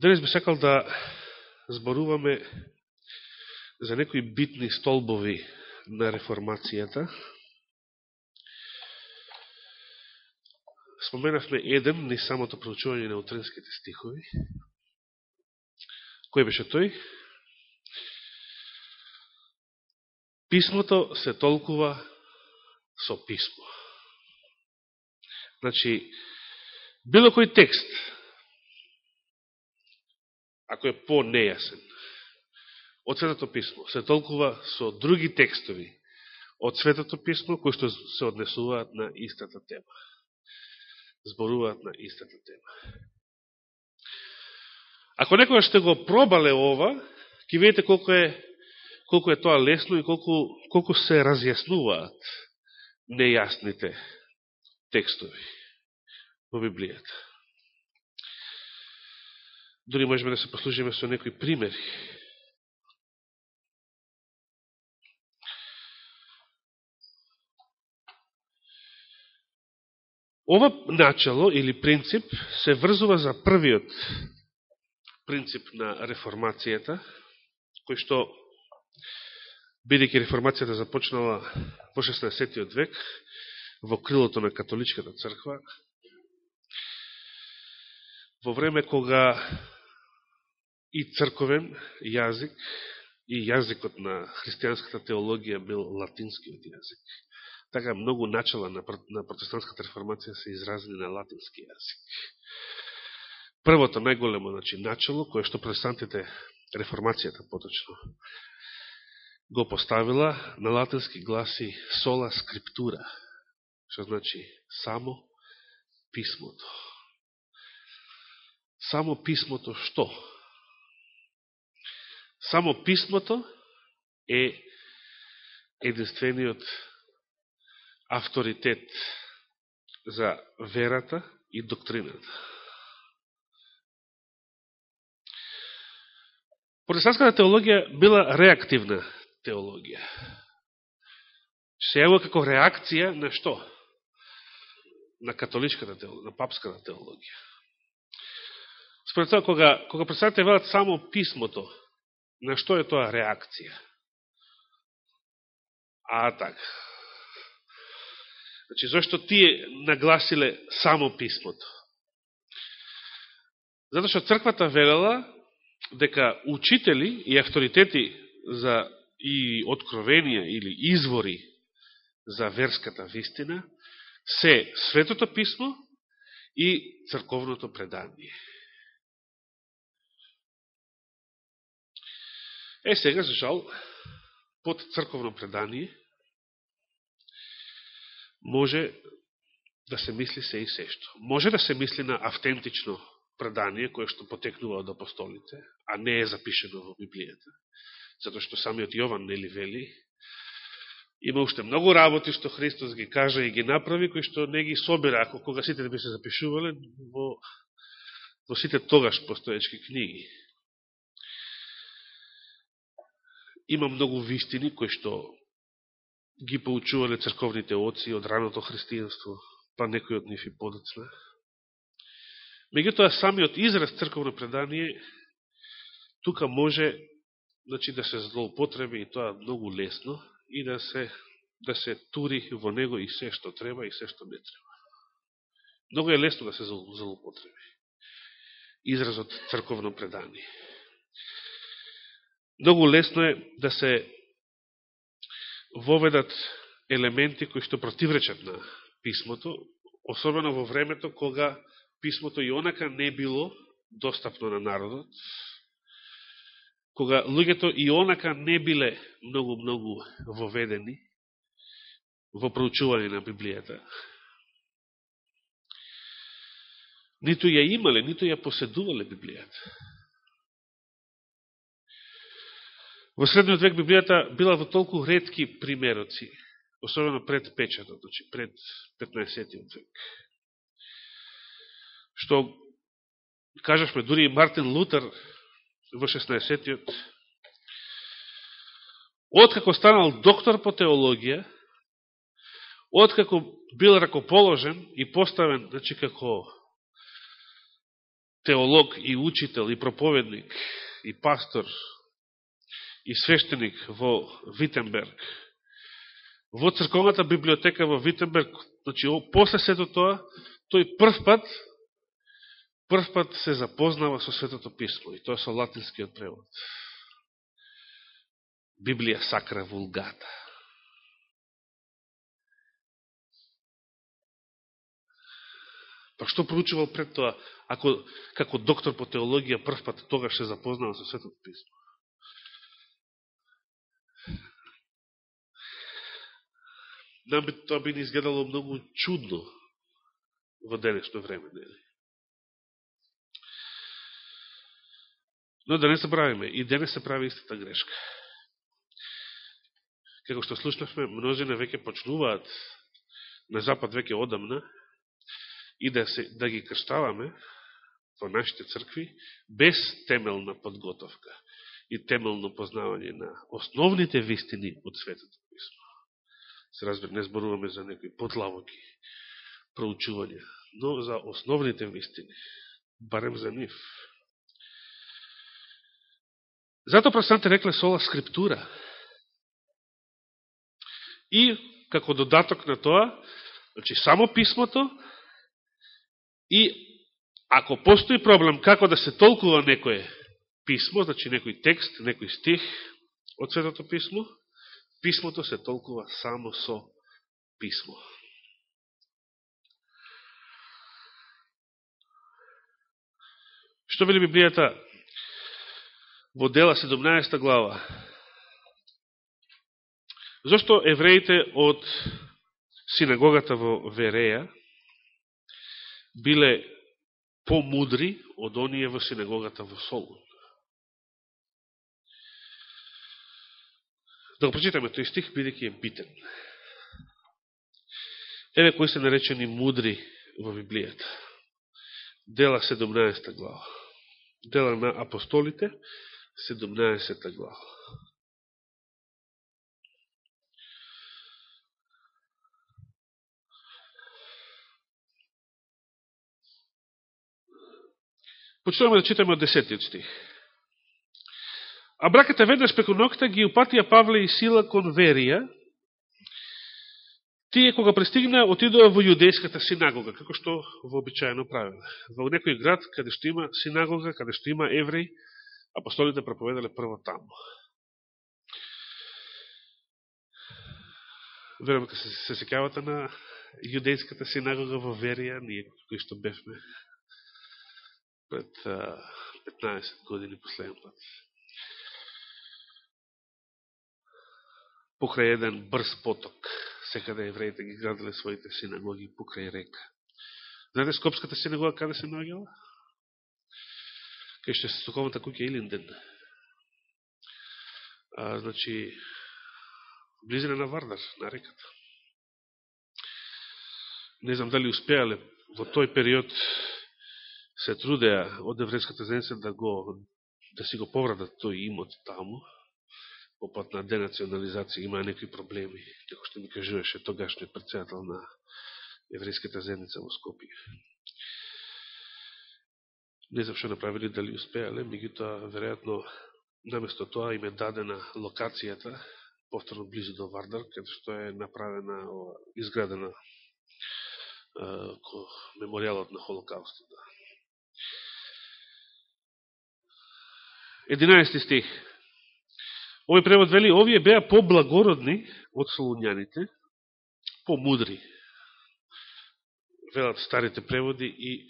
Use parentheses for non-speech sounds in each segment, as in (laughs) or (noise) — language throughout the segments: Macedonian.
Денес би сакал да зборуваме за некои битни столбови на реформацијата. Споменавме еден, не самото проучување на утренските стихови. Кој беше тој? Писмото се толкува со писмо. Значи, било кој текст, ако е по-нејасен, од Светото Писмо, се толкува со други текстови од Светото Писмо, кои што се однесуваат на истата тема. Зборуваат на истата тема. Ако некоја ще го пробале ова, ќе видите колко е, колко е тоа лесно и колко, колко се разјаснуваат нејасните текстови во Библијата. Дори можеме да се послужиме со некои примери. Ова начало или принцип се врзува за првиот принцип на реформацијата, кој што, бидеќи реформацијата започнала во 16. век, во крилото на католичката црква, во време кога и црковен јазик и јазикот на христијанската теологија бил латинскиот јазик. Така многу начала на, протестантската реформација се изразени на латински јазик. Првото најголемо значи, начало, кое што протестантите, реформацијата поточно, го поставила на латински гласи сола скриптура, што значи само писмото. Само писмото што? Само писмото е единствениот авторитет за верата и доктрината. Протестантската теологија била реактивна теологија. Се јавува како реакција на што? На католичката теологија, на папската теологија. Според тоа, кога, кога представите велат само писмото, На што е тоа реакција? А, така. Значи, зашто тие нагласиле само писмото? Зато што црквата велела дека учители и авторитети за и откровенија или извори за верската вистина се Светото писмо и црковното предание. Е, сега, за жал, под црковно предание може да се мисли се и сешто. Може да се мисли на автентично предание, кое што потекнува од апостолите, а не е запишено во Библијата. Затоа што самиот Јован нели вели, има уште многу работи што Христос ги кажа и ги направи, кои што не ги собира, ако кога сите би се запишувале во, во сите тогаш постоечки книги. Има многу вистини кои што ги поучувале црковните оци од раното христијанство, па некои од нив и подоцна. Меѓутоа, самиот израз црковно предание, тука може значи, да се злоупотреби и тоа многу лесно и да се, да се тури во него и се што треба и се што не треба. Многу е лесно да се злоупотреби изразот црковно предание. Многу лесно е да се воведат елементи кои што противречат на писмото, особено во времето кога писмото и онака не било достапно на народот, кога луѓето и онака не биле многу-многу воведени во проучување на Библијата. Ниту ја имале, ниту ја поседувале Библијата. Во средниот век Библијата била во толку редки примероци, особено пред печатот, значи пред 15 век. Што, кажавме, дури и Мартин Лутер во 16-тиот, откако станал доктор по теологија, откако бил ракоположен и поставен, значи, како теолог и учител и проповедник и пастор и свештеник во Витенберг. Во црковната библиотека во Витенберг, значи, после сето тоа, тој прв пат, прв пат се запознава со Светото Писмо, и тоа со латинскиот превод. Библија сакра вулгата. Па што проучувал пред тоа, ако како доктор по теологија прв пат тогаш се запознава со Светото Писмо? Нам би, тоа би ни изгледало многу чудно во денешно време, нели? Но да не се правиме, и денес се прави истата грешка. Како што слушнавме, множина веќе почнуваат на запад веќе одамна, и да, се, да ги крштаваме во нашите цркви без темелна подготовка и темелно познавање на основните вистини од светот. Се разбира, не зборуваме за некои подлавоки проучувања, но за основните вистини, барем за нив. Зато простанте рекле сола скриптура. И, како додаток на тоа, значи само писмото, И ако постои проблем како да се толкува некое писмо, значи некој текст, некој стих од Светото писмо, писмото се толкува само со писмо. Што вели Библијата во дела 17 глава? Зошто евреите од синагогата во Вереја биле помудри од оние во синагогата во Солун. Да го прочитаме тој стих, бидеќи е битен. Еве кои се наречени мудри во Библијата. Дела 17 глава. Дела на апостолите, 17 глава. Почнуваме да читаме од десетиот стих. А браката веднаш преку нокта ги упатија Павле и Сила кон Верија. Тие кога пристигна отидоа во јудејската синагога, како што вообичаено правиле. Во некој град каде што има синагога, каде што има евреи, апостолите проповедале прво таму. Верувам се, се секавате на јудејската синагога во Верија, ние кои што бевме пред 15 години последен пат. Покрај еден брз поток, секаде да евреите ги градиле своите синагоги покрај река. Знаете Скопската синагога каде се наоѓала? Кај што се стоколната куќа Илинден. А, значи, близина на Вардар, на реката. Не знам дали успеале во тој период се трудеа од еврејската заедница да го да си го поврадат тој имот таму, по пат на денационализација има некои проблеми, како што ми кажуваше тогашниот председател на еврејската заедница во Скопје. Не знам што направили, дали успеале, меѓутоа, веројатно, наместо тоа им е дадена локацијата, повторно близо до Вардар, каде што е направена, изградена мемориалот на Холокаустот. Да. 11 стих. Овој превод вели, овие беа поблагородни од солуњаните, помудри. Велат старите преводи и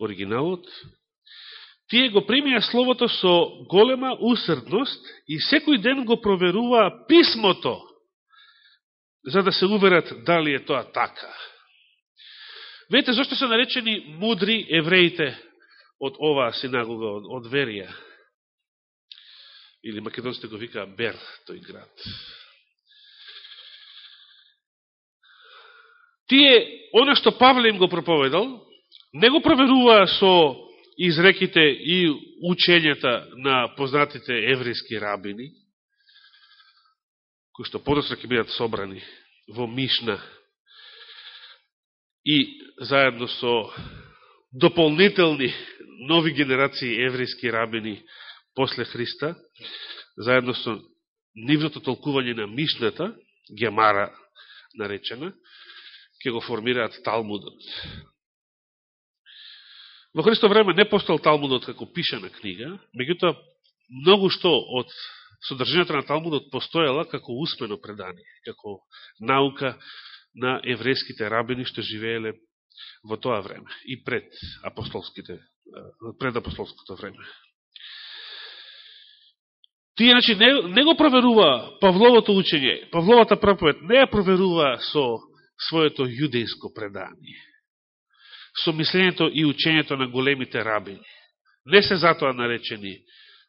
оригиналот. Тие го примија словото со голема усрдност и секој ден го проверуваа писмото, за да се уверат дали е тоа така. Видите, зашто се наречени мудри евреите од оваа синагога, од, од Верија? Или македонците го викаа Бер, тој град. Тие, оно што Павле им го проповедал, не го проверуваа со изреките и учењата на познатите еврейски рабини, кои што подосра ќе бидат собрани во Мишна и заедно со дополнителни нови генерации еврейски рабини после Христа, заедно со нивното толкување на Мишната, Гемара наречена, ќе го формираат Талмудот. Во Христо време не постал Талмудот како пишена книга, меѓутоа многу што од содржината на Талмудот постоела како успено предание, како наука на еврејските рабини што живееле во тоа време и пред апостолските пред апостолското време. Тие, значи, не, не го проверува Павловото учење, Павловата проповед не ја проверува со своето јудејско предание, со мислењето и учењето на големите рабини. Не се затоа наречени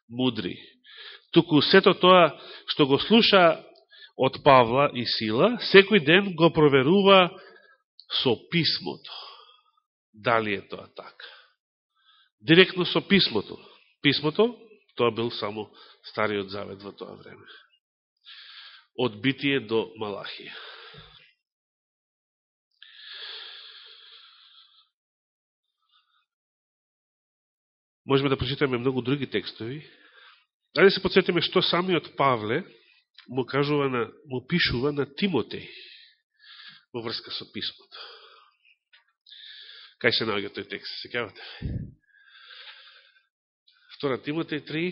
мудри, туку сето тоа што го слуша од Павла и Сила, секој ден го проверува со писмото. Дали е тоа така? Директно со писмото. Писмото, тоа бил само Стариот Завет во тоа време. Од битие до Малахија. Можеме да прочитаме многу други текстови. Даде се подсетиме што самиот Павле му кажува на, му пишува на Тимотеј во врска со писмото. Кај се наоѓа тој текст, се кавате? Втора Тимотеј 3,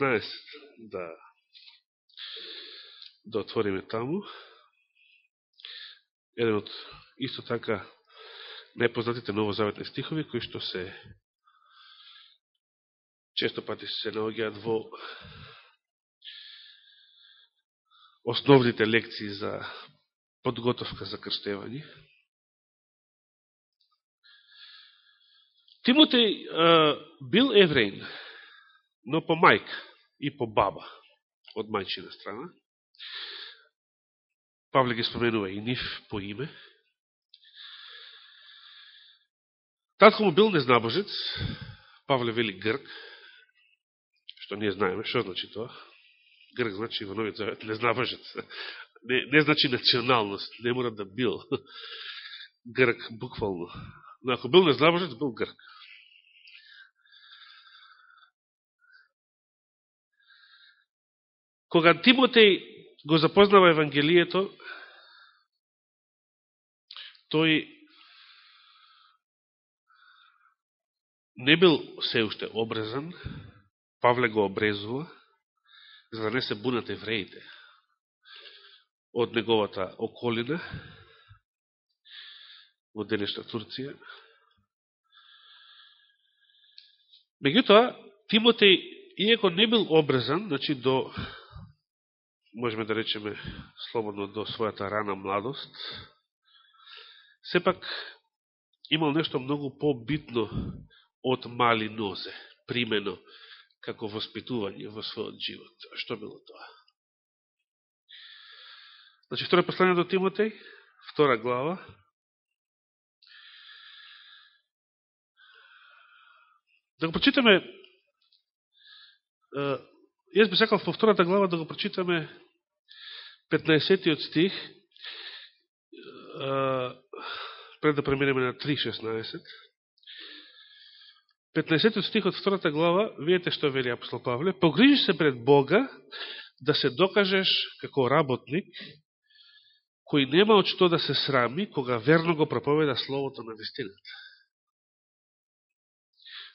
16, да, да отвориме таму. Еден од исто така непознатите новозаветни стихови, кои што се често пати се наоѓаат во основните лекции за подготовка за крстевање. Тимотеј бил евреин, но по мајка и по баба од мајчина страна. Павле ги споменува и нив по име. Татко му бил незнабожец, Павле вели грк, што ние знаеме, што значи тоа? Грк значи во Новиот Завет незнабожец. (laughs) Не, не значи националност, не мора да бил (laughs) грк буквално. Но ако бил незнабожец, бил грк. Кога Тимотеј го запознава Евангелието, тој не бил се уште обрезан, Павле го обрезува, за да не се бунат евреите од неговата околина во денешна Турција. Меѓутоа, Тимотеј, иеко не бил обрезан, значи до можеме да речеме слободно до својата рана младост, сепак имал нешто многу побитно од мали нозе, примено како воспитување во својот живот. Што било тоа? Значи, второ послание до Тимотеј, втора глава, Да го почитаме Јас би сакал во втората глава да го прочитаме 15-тиот стих, пред да преминеме на 3.16. 15-тиот стих од втората глава, видите што вели апостол Павле, погрижи се пред Бога да се докажеш како работник, кој нема од што да се срами, кога верно го проповеда Словото на вистината.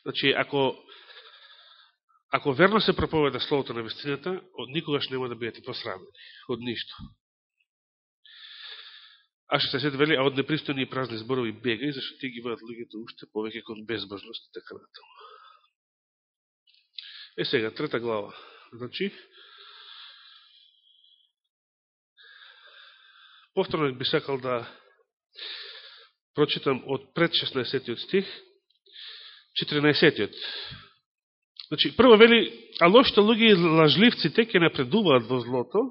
Значи, ако ако верно се проповеда словото на вестината, од никогаш нема да бидете посрамени. Од ништо. А што се сет вели, а од непристојни и празни зборови бегај, зашто ти ги водат луѓето уште повеќе кон безбожност и така натаму. Е сега, трета глава. Значи, повторно би сакал да прочитам од пред 16 стих, 14 Значи, прво вели, а лошите луѓе и лажливците ќе напредуваат во злото,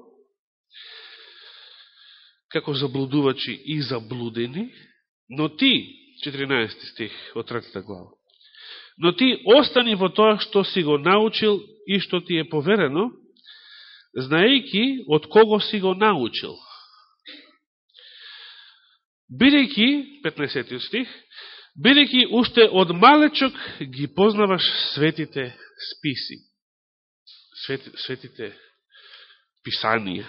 како заблудувачи и заблудени, но ти, 14 стих од третата глава, но ти остани во тоа што си го научил и што ти е поверено, знаејки од кого си го научил. Бидејќи, 15 стих, Бидеќи уште од малечок ги познаваш светите списи, светите, светите писанија,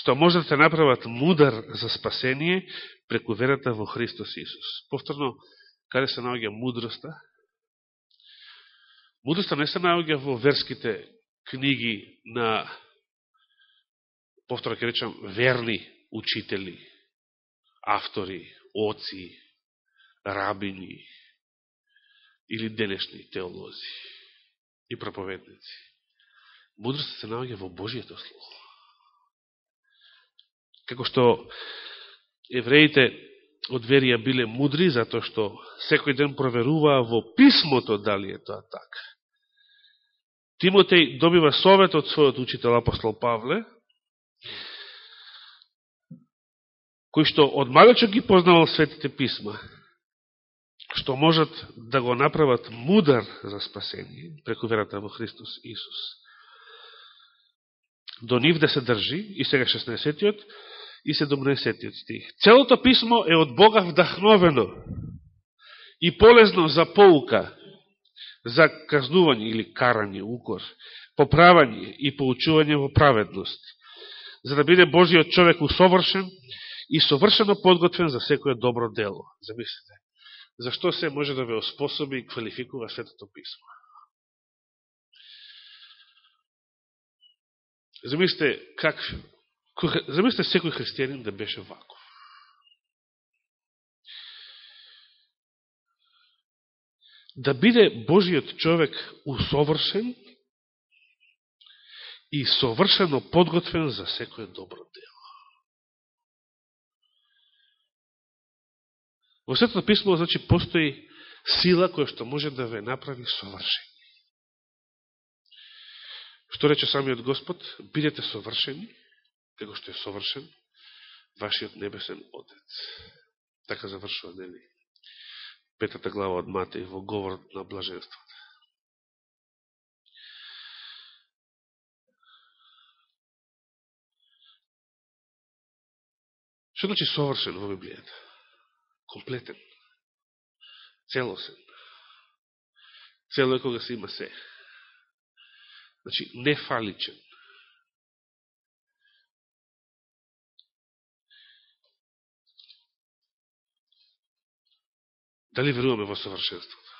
што може да те направат мудар за спасение преку верата во Христос Исус. Повторно, каде се наоѓа мудроста? Мудроста не се наоѓа во верските книги на, повторно ќе речам, верни учители, автори, оци, рабини или денешни теолози и проповедници. Мудроста се наоѓа во Божијето Слово. Како што евреите од верија биле мудри, затоа што секој ден проверуваа во писмото дали е тоа така. Тимотеј добива совет од својот учител апостол Павле, кој што од малечок ги познавал светите писма, што можат да го направат мудар за спасение преку верата во Христос Исус. До нив да се држи, и сега 16-тиот, и 17 стих. Целото писмо е од Бога вдахновено и полезно за поука, за казнување или карање, укор, поправање и поучување во праведност, за да биде Божиот човек усовршен и совршено подготвен за секоје добро дело. Замислите, зашто се може да ве оспособи и квалификува Светото Писмо? Замислите, как Замислите секој христијанин да беше ваков. Да биде Божиот човек усовршен и совршено подготвен за секој добро дело. Во Светото Писмо, значи, постои сила која што може да ве направи совршени. Што рече самиот Господ? Бидете совршени, како што е совршен вашиот небесен Отец. Така завршува, нели? Петата глава од Матеј во говорот на блаженството. Што значи совршен во Библијата? Комплетен. Целосен. Цело е кога се има се. Значи, нефаличен. Дали веруваме во совршенството?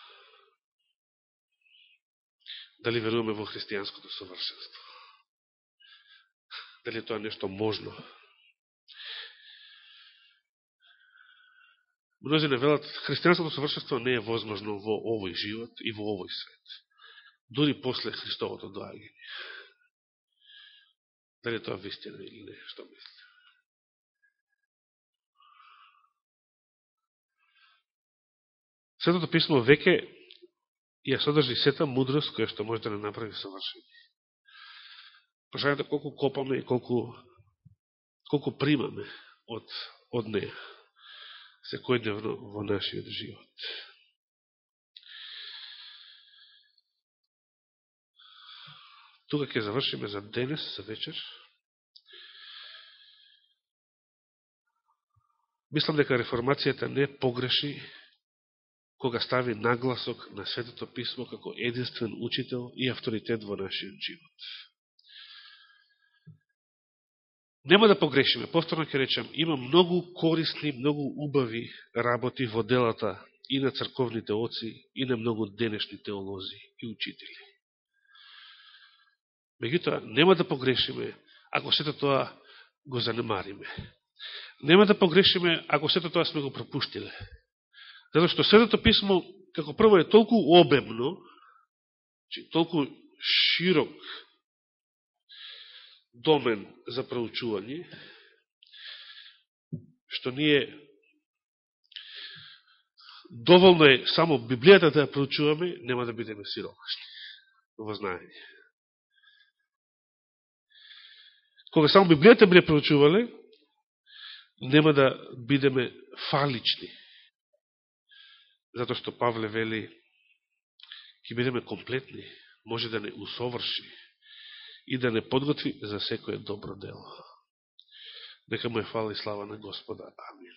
Дали веруваме во христијанското совршенство? Дали е тоа нешто можно? Мнозине да велат, христијанското совршенство не е возможно во овој живот и во овој свет. Дори после Христовото доаѓање. Дали е тоа вистина или не? Што мислите? Светото писмо веќе ја содржи сета мудрост која што може да не направи совршени. Прошајате колку копаме и колку, колку примаме од, од неја секојдневно да во нашиот живот. Тука ќе завршиме за денес, за вечер. Мислам дека реформацијата не погреши кога стави нагласок на Светото Писмо како единствен учител и авторитет во нашиот живот. Нема да погрешиме, повторно ќе речем, има многу корисни, многу убави работи во делата и на црковните оци, и на многу денешни теолози и учители. Меѓутоа, нема да погрешиме ако сето тоа го занемариме. Нема да погрешиме ако сето тоа сме го пропуштиле. Зато што Светото Писмо, како прво е толку обемно, че толку широк домен за проучување, што ние доволно е само Библијата да ја проучуваме, нема да бидеме сиромашни во знаење. Кога само Библијата биде проучувале, нема да бидеме фалични затоа што Павле вели, ќе бидеме комплетни, може да не усоврши и да не подготви за секое добро дело. Нека му е фала и слава на Господа. Амин.